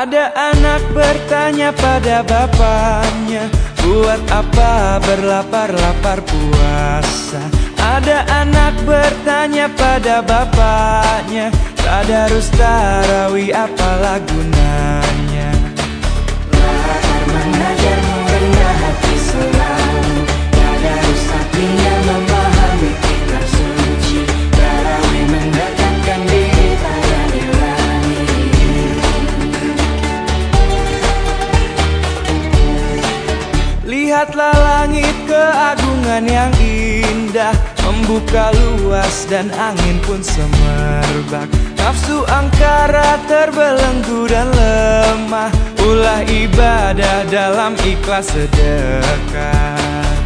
Ada anak bertanya pada bapaknya Buat apa berlapar-lapar puasa? Ada anak bertanya pada bapaknya Tadarus tarawih apalah gunanya Lihatlah langit keagungan yang indah. Membuka luas dan angin pun semerbak. Nafsu angkara terbelenggu dan lemah. Ulah ibadah dalam ikhlas sedekah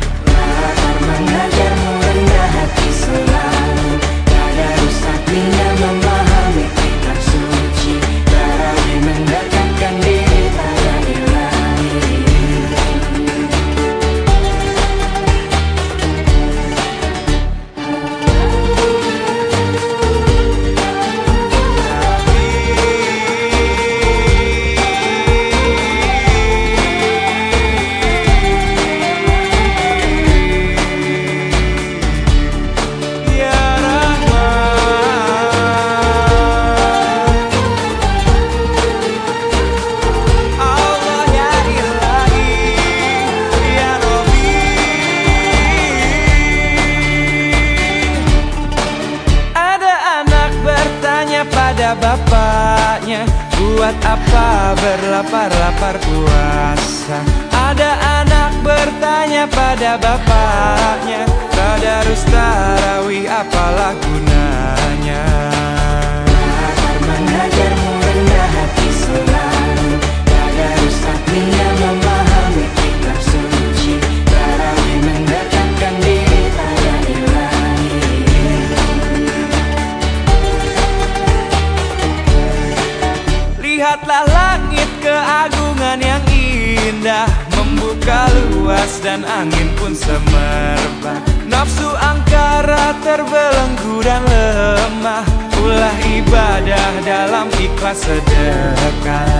bapaknya. Buat apa berlapar-lapar puasa? Ada anak bertanya pada bapaknya. Tadarus tarawih apalah gunanya Lihatlah langit keagungan yang indah. Membuka luas dan angin pun semerbak. Nafsu angkara terbelenggu dan lemah. Ulah ibadah dalam ikhlas sedekah